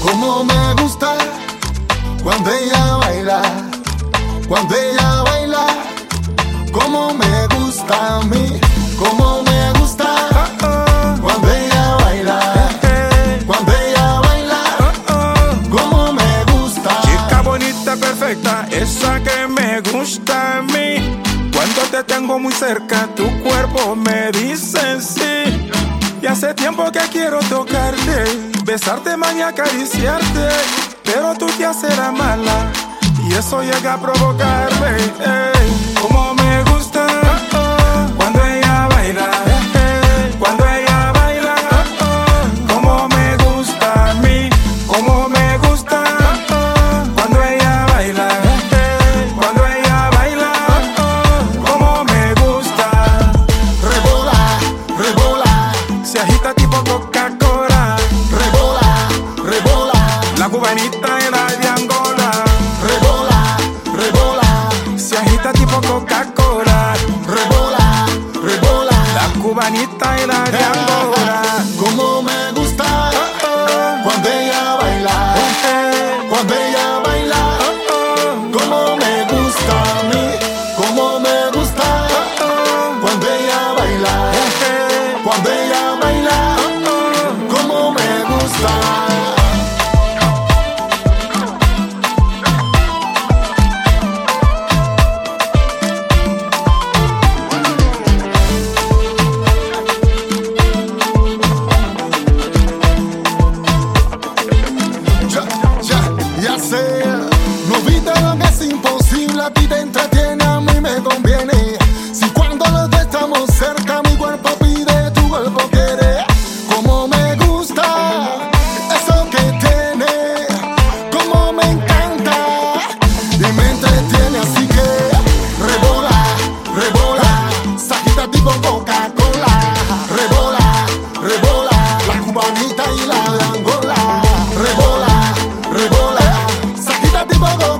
Como me gusta cuando ella baila, cuando ella baila, como me gusta a mí, como me gusta cuando ella baila, cuando ella baila, como me gusta. Chica bonita, perfecta, esa que me gusta te tengo muy cerca, tu cuerpo me dice sí. Y hace tiempo que quiero tocarte, besarte, y acariciarte. Pero tú te haces la mala y eso llega a provocarme. ey. cubanita tipo Coca-Cola. Rebola, rebola. La cubanita era de Angola. Rebola, rebola. Se agita tipo Coca-Cola. Rebola, rebola. La cubanita era de Angola. Como me gusta oh, oh. cuando ella baila. Oh, cuando ella baila. Como me gusta. Como me gusta cuando ella baila. Cuando ella baila. te entretiene, a mí me conviene. Si cuando los dos estamos cerca, mi cuerpo pide, tu cuerpo quiere. Como me gusta eso que tiene, como me encanta y me entretiene, así que rebola, rebola, sajita tipo Coca-Cola. Rebola, rebola, la cubanita y la de Angola. Rebola, rebola, sajita tipo Coca-Cola.